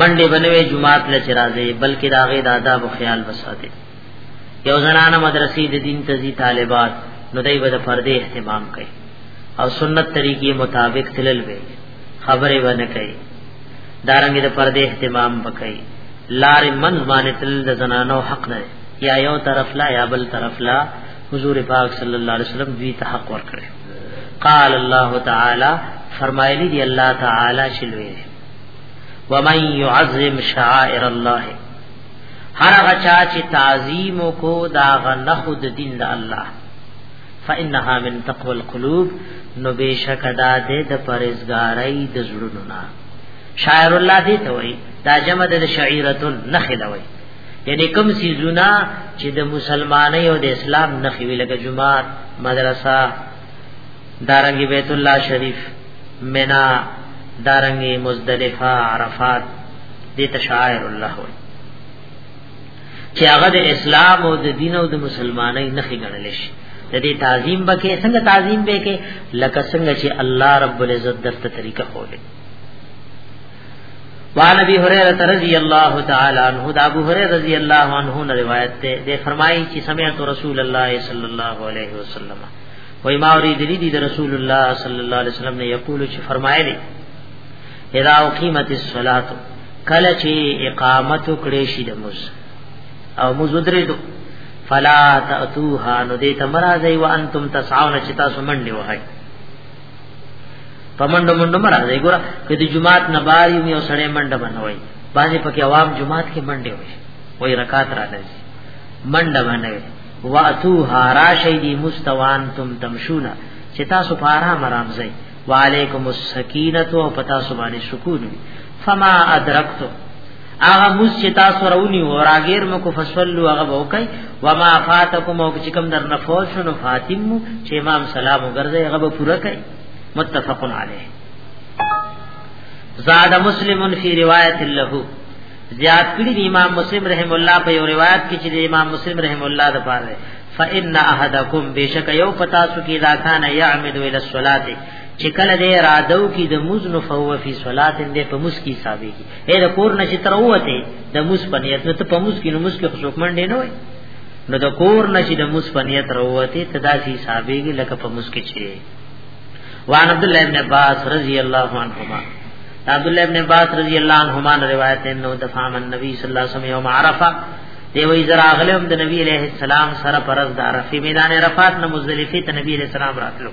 منډه بنوي جمعات له چرازي بلکې دا غي د آداب او خیال وساته یو زنانه مدرسې د دین تزي طالبات نو دای به د پردې اهتمام کوي او سنت طریقې مطابق تلل وي خبره ونه کوي دارنګ د پردې اهتمام وکړي لار من باندې تل د زنانو حق نه یا یو طرف لا یا بل طرف لا حضور پاک صلی الله علیه وسلم دوی ته حق ورکړي قال الله تعالی فرمایلی دی الله تعالی شلوی ومن يعظم شعائر الله هر هغه چا چې تعظیم کو دا غنه خود دین د الله فانها من تقوى القلوب نو بشک دا دې د پرېزګارۍ د زړونو نه شاعر الله دې ته وای دا جمع د شعیرتن نخلوي یعنی کوم سیزونه چې د مسلمانۍ او د اسلام نخې وی لکه جماعت مدرسه دارنګ بیت الله شریف منا دارنګ مزدلفه عرفات دې تشاعر الله وي چې هغه د اسلام او د دین او د مسلمانۍ نخې ګڼل شي د دې تعظیم بکې څنګه تعظیم به کې لکه څنګه چې الله رب العزت درته طریقه خولې وان ابي هريره رضی الله تعالی عنہ دا ابو هريره رضی الله عنه نے روایت ته دے فرمایي چې سمعت رسول الله صلی الله علیه وسلم وای ما اوری دلی دی رسول الله صلی الله علیه وسلم نے یقول چې فرمایلی اذا اقیمت الصلاه کله چې اقامت کړي شي د مز او مزدری دو فلا تاتوها نو دې تمرا زئی وانتم تسعون چې تاسو منډي وهاي پمنډ منډ مرزه ګور کدی جمعات نه بار یو سړی منډ بنوي باندې پکې عوام جمعات کې منډه وي وای رکعات را لږي منډه بنوي واتو هارا شیدی مستوان تم تمشونا چې تاسو په آرام آرام ځئ وعلیکم السکینه او پتا سبحانه سکون فما ادرکتم هغه موس چې تاسو راونی و راګیر مو کو فصلوا هغه وکي وما فاتکم او چې کوم در نفوس شنو فاطم چې امام سلام وګرځي هغه به پوره کوي متفق علیه زاد مسلم فی روایت له زیاد کړی دی امام مسلم رحم الله په یو روایت کې چې امام مسلم رحم الله د پاره فإن أحدكم بشک یو پتا سو کی دا کان یعمد الى الصلاه چې کله دې رادو کی د مزن فهو فی صلات دې په مسکی حسابې اې د کور نشي تر وته د موس پنیت نو ته په موس کې نو موس کې خوشوک منډې نه وای نو د کور نشي د موس پنیت تر وته ته داسي حسابېږي لکه په موس کې چي وان عبد الله ابن عباس رضی الله عنهما عبد الله ابن عباس رضی الله عنهما روایت ہے نو دفاع من نبی صلی الله علیه وسلم یوم عرفه دی وی زرا غلم د نبی علیہ السلام سره پرز د عرفه میدان عرفات نه مزدلفه ته نبی علیہ السلام راتلو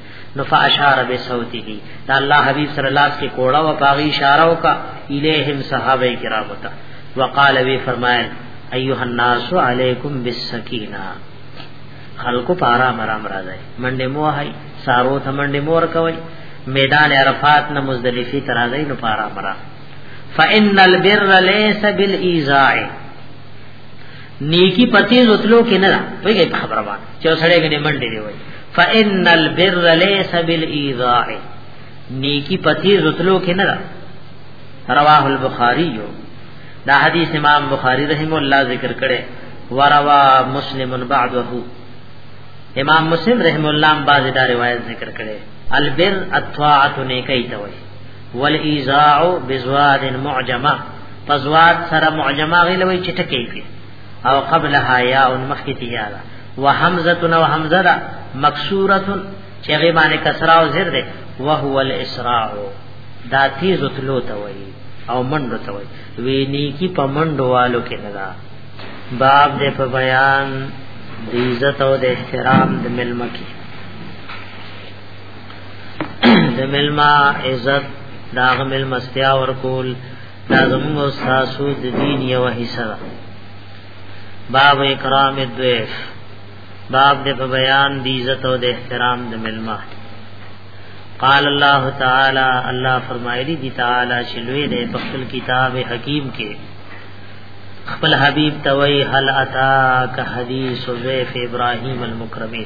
نو فاشار به صوته دا الله حبیب صلی الله علیه وسلم کوړه و پاغي اشاره وکا الیهم صحابه کرام ته وقال وی فرمایل ایها الناس علیکم بالسکینه خلکو پارا مرام راځي منډه مو هاي سارو ته منډه مور کوي میدان عرفات نه مزدلفه ترازی نو پارا مرام فان البر ليس بالايذاء نیکی پتی زتلو کې نه ویږي په خبره باندې چې سړی غني منډي دی وای فان البر ليس بالايذاء نیکی پتی زتلو کې نه رواه البخاری یو دا حدیث امام بخاری رحم الله ذکر کړي وروا مسلم بعده امام مسلم رحم الله باز دا روایت ذکر کړي البر الطاعت نیکی ته وایي والایزاع بزواد معجمه فزواد سره معجمه غلوي چې ټکی کې او قبلها یا ان مخکې تیار وحمزه نو حمزه دا مکسوره چې غي باندې کسرا او زر ده وهو الاسراع دا تیز تلو ته وای او منډو ته وای ویني کی پمنډو والو کې نه باب دې په بیان د عزت او د احترام د ملمکی د ملما عزت داغ مل مستیا ورکول دا زموږ استادو د دین یو حصہ ده باب اکرام الضيف باب د بیان د عزت او د احترام د ملما قال الله تعالی الله فرمایلی دی تعالی شلوې د خپل کتاب حکیم کې خپل حبیب توي هل اتا که حدیث ضيف ابراهيم المکرمه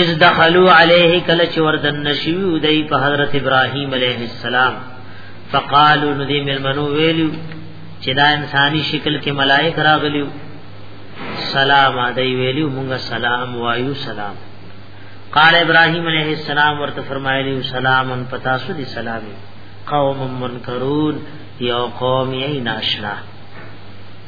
اذ دخلوا عليه کله چې وردن نشیو دی په حضرت ابراهیم علیه السلام فقالوا ندی ملمنو ویلو چې دا انساني شکل کې ملائک راغلیو سلام علی ویلو مونږه سلام وایو سلام قال ابراهيم عليه السلام ورته فرمایلی سلام پتا سو دي سلام قوم منکرون یو قوم یې ناشنا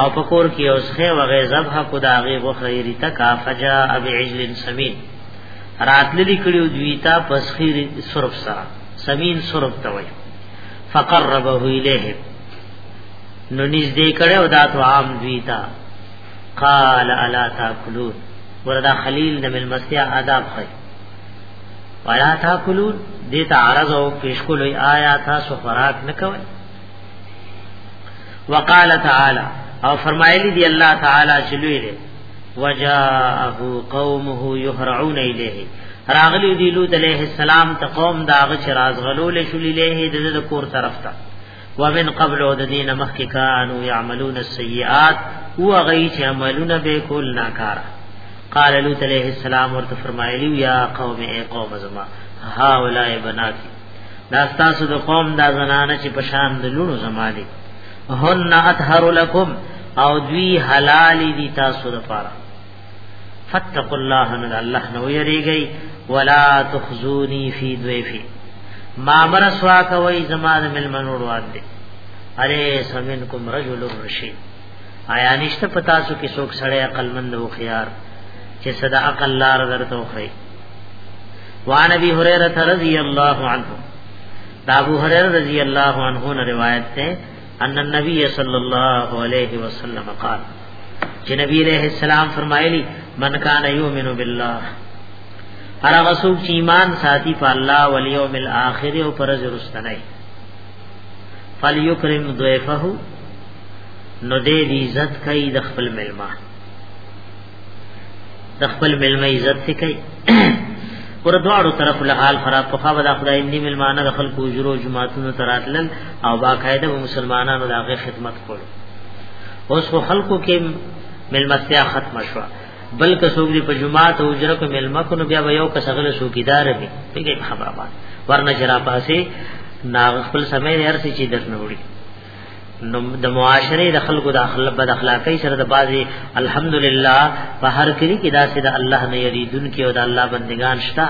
او پکور کې اوس خې وغه ذبح کو دا غي غخري رتا کا فجا ابي عجل سمين راتللی کړیو دوی تا پسخیر سرب سره سمین سرب ته وای فقربه الیه نو نږدې کړو دا تو عام دوی تا قال الا تاكلون وردا خلیل د ملمستیا آداب خای ولا تاكلون دې ته عرض او پیش کولای آیا تاسو خوراک نکوي وقال تعالی او فرمایلی دی الله تعالی چلوی دی وجاءه قومه يهرعون الیه راغلی دی لوط علیہ السلام ته قوم داغه چې راز غلول شو لیه د کور طرف ته ومن قبل د دین مخک کانوا يعملون السیئات هو غی چې عملونه به کول ناکار قال لوط علیہ السلام ورته فرمایلی یا قوم ای قوم زما ها اولای بناتی دا تاسو د قوم دا زنانه چې پشان د لونو زمالي هن اطهر لكم او دوی حلال دي تاسو د پاره فتقوا الله ان الله نو یریږي ولا تخزوني في ضيفي ما مر سوا کوي زما د ملمنو ورو دي اره سمنکم رجل رشید آیا نشته پتا سو کې څوک سړی عقل مند او خيار چې صدا عقل لار درته وخی وان ابي هريره رضی الله عنه دا ابو هريره رضی الله عنه نے روایت ہے ان النبي صلی الله علیه وسلم قال چې نبی علیہ السلام فرمایلی من کان یؤمن بالله هر غسوک چې ایمان ساتي په الله او الیوم الاخر او پرز رستنه فلیکرم ضیفه نو دې دې عزت کوي د خپل ملما د خپل ملما عزت څه کوي ور دواړو طرف له حال خراب په خاوه د خدای دې ملمانه د خلکو جرو جماعتونو تراتل او باقاعده مسلمانانو دغه خدمت کول اوس خلکو کې ملمستیا ختم شوه بل که څوک دی په جمعات او اجره کو ملما کو نو بیا یو کس غل شوکیدار دی پیګه خبره ما ورنه جرا پاسې نا خپل سمې هر څه چې درنه وړي نو د معاشره د خلکو د اخلاق بد اخلاقی سره د بازي الحمدلله په هر کلی کې داسې د الله نه یریدون کې او د الله بندگان شته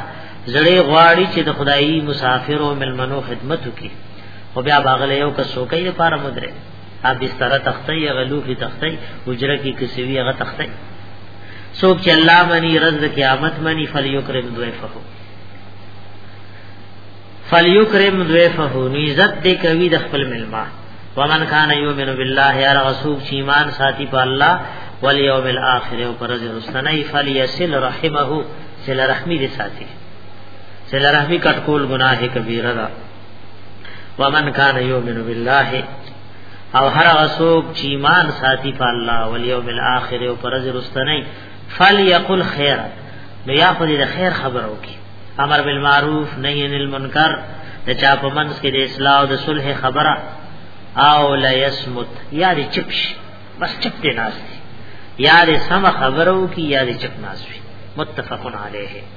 زړې غواړي چې د خدایي مسافر او ملمنو خدمت وکړي خو بیا باغله یو کس سوکې لپاره مدره ا بستر تخته یا غلوخي تخته حجره کې کسوي هغه تخته څوک چې الله مني رز د قیامت مني فلیکرم ضیفه فلیکرم ضیفه نو عزت دې کوي د خپل ملما ومن کان یؤمن بالله یا رسول چې ایمان ساتي په الله والیوم الاخر او پر ورځ رستنی فلیسل رحمه سل رحمی دې ساتي سل رحمی کټ کول گناه کبیره ده ومن کان یؤمن بالله او هر غسوب چې ایمان ساتي په الله او یوم الاخر او پرز رستنی فلیقل خیر نو یا خو دې خیر خبر وکي امر بالمعروف نهی عن المنکر د چا په منځ کې د اصلاح او د صلح خبره او لا یسمت یا دې چپ شي بس چپ دې ناس یا دې سم خبرو کی یا دې چپ ناس وي متفقن علیه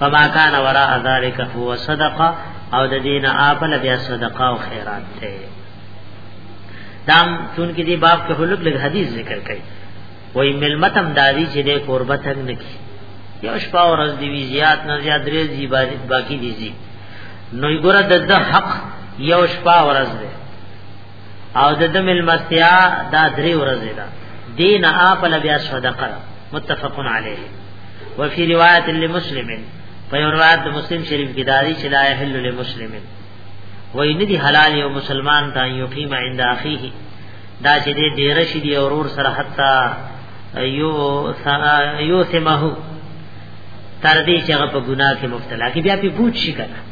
فما كان وراء ذلك هو صدقه او د دین اپل بیا صدقه او خیرات ته دام چون کې دی باب کې هلک لګ حدیث ذکر کړي وای ملمتم داری چې د قربت هم نکی یو شپه ورځ دی وی زیات نه زیات درې دی باقی دی زی نو ګره د حق یو شپه ورځ دی او د دم المستیا دا درې ورځې ده دین اپل بیا صدقه متفقن علیه وفي روایت لمسلم په روایت د مسلم شریف کې داری چې لا یحل لمسلم وای نه دی حلال یو مسلمان ته یقیم عند اخیه دا چې دې ډیر شي دی اورور سره حتا یو یو سمه تر دې چې هغه په ګناه کې مبتلا کی بیا په پوښ شي کنه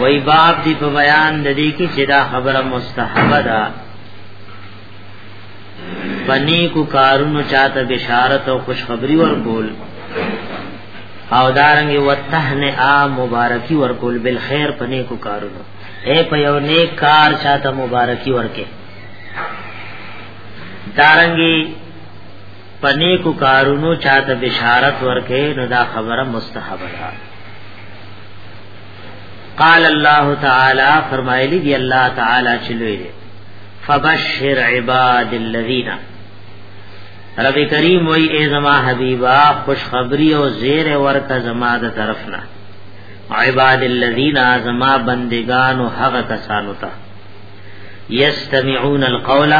وای باب دی په بیان د دې کې چې دا خبره مستحبه ده پنی کو کارونو چاته بشارت او خوشخبری ورکول او دارنګ وتهن ا مبارکی ورکول بالخير پنی کو کارونو اے په یو نیک کار چاته مبارکی ورکه دارنګي پنی کو کارونو چاته بشارت ورکه نو دا خبره مستحب ده قال الله تعالی فرمایلی دی الله تعالی چلوې فبشر عباد الذین رب کریم وای ای زما حبیبا خوشخبری او زیر ورکا زما د طرفنا عباد الذین زما بندگان او هغه کسانو ته یستمعون القول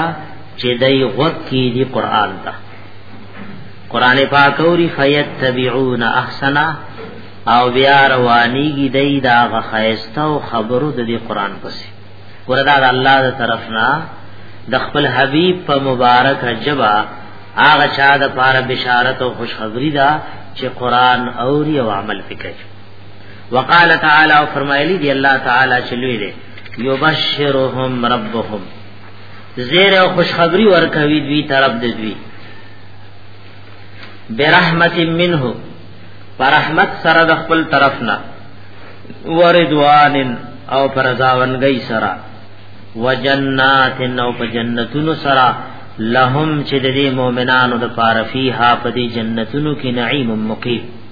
چې دای غوږ کی دی قران ته قران پاک اوري فیتبعون احسنا او بیا روانیږي دای دا غخایسته او خبرو د دې قران پسې وردا د الله د طرفنا د خپل حبیب په مبارک جبا هغه چا د پاره بشارت او خوشخبری دا چې قران اوري او عمل وکړي وقال تعالی او فرمایلی دی الله تعالی چلوی دی یبشرهم ربهم زیر او خوشخبری ورکوي دوی طرف د دوی برحمت منه پرحمت سره د خپل طرفنا وردوان او پرزاون گئی سرا وجنات او په جنتونو سرا لهم چې د دې مؤمنانو د پاره فیها په دې جنتونو کې نعیم مقیم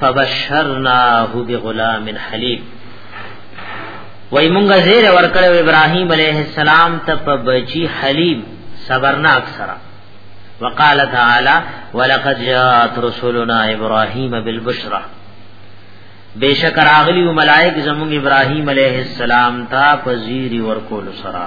فبشرناه بغلام حلیم وای مونږه زیر ورکړو ابراهیم علیه السلام ته په بچی حلیم صبرناک سره وقال تعالی ولقد جاءت رسلنا ابراهیم بالبشرى بیشک راغلی ملائک زمون ابراهیم علیه السلام ته پذیری ورکول سره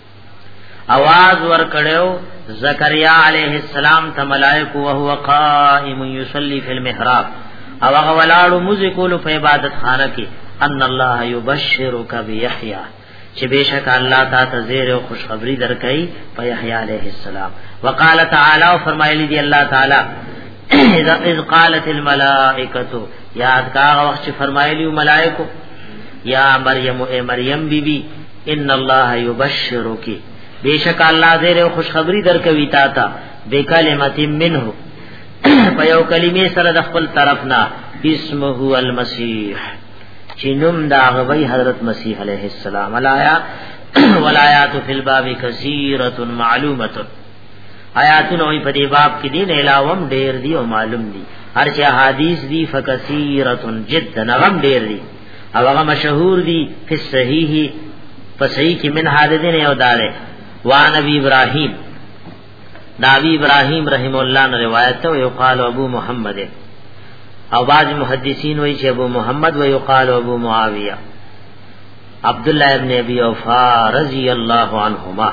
اواز ور کړو زکریا علیہ السلام ته ملائکه او هو قائم یصلی فی المحراب او هغه ولاړو موزه کولو په عبادت خانه کې ان الله یبشرک بیحیی چې بشک الله تا ته زیر او خوشخبری درکې په یحیی علیہ السلام وقال تعالی او فرمایلی دی الله تعالی اذا اذ قالت الملائکه یاد کا وخت فرمایلی ملائکه یا مریم اے مریم بی بی ان الله یبشرک بیشک الله زیر او خوشخبری درکوي تا ته بکلمت منه په یو کلمې سره د خپل طرف نه اسمه المسیح چې نوم دا غوي حضرت مسیح علیه السلام علایا ولایات فی الباب کثیره معلومه آیاتونه وی په دې باب کې دین علاوه ډیر دی او معلوم دی هر چې احادیث دی فکثیره جدا غم ډیر دی او هغه مشهور دي په صحیح په صحیح کې من حادثه نه یو داله وان ابي ابراهيم داوی ابراهيم رحم الله نے روایت ہے یو قال ابو محمد او بعض محدثین وایي چې ابو محمد و یو قال ابو معاویه عبد الله ابن ابي اوفا رضی الله عنهما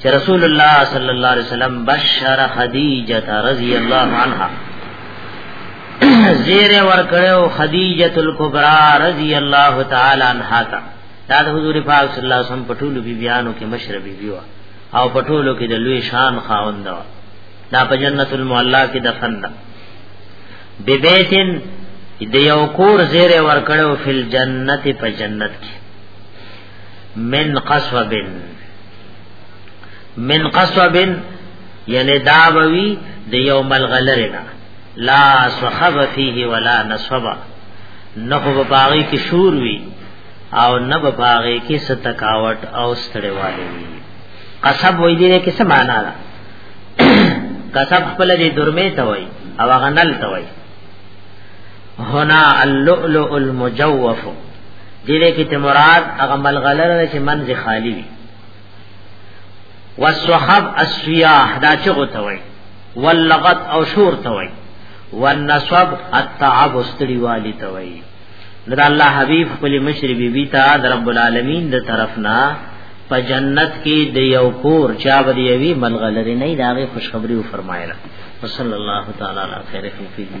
چې رسول الله صلی الله علیه وسلم بشر خدیجه رضی الله عنها زیر ور کړو خدیجه الکبرى رضی الله تعالی عنها تا دا د حضور پاک صلی الله علیه وسلم پټولو بی بیانو کې مشرب بی وا او پټولو کې د لوی شان خاوند وا دا په جنت المعلا کې دفن ده ببیتن د یو کور زیر ور کړو فل جنت په جنت کې من قصب من قصب یعنی دا بوی د یو ملغلرنا لا صحب فيه ولا نصب نه په باغی کې شور وی او نه په باغی کې ستکاوت او ستړیواله وی قصب وای دی کې څه معنا ده قصب خپل دې درمه ته وای او غنل ته وای هنا اللؤلؤ المجوف دې دې کې ته مراد هغه ملغلره چې منځ خالی وي والصحب السياح دا چغو ته وای واللغت او شور ته وای والنصب التعب استړي والی ته وای دا الله حبيب خپل مشري بي بي ته د رب العالمین د طرفنا په جنت کې د یو کور چا بری وی ملغلره نه دا غي خوشخبری و فرمایله وصلی الله تعالی علی خیر خلقه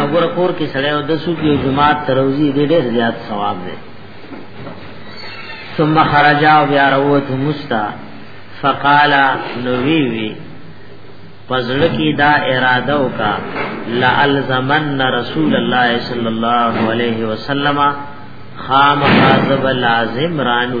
وګوره کور کې سړی او د سو کې جماعت تروزی دې ډېر زیات ثواب دی ثم خرج او بیا روت مستا فقال نووی وی پزړ کی دا اراده وکا لالزمن رسول الله صلی الله علیه وسلم خام حاضب لازم رانو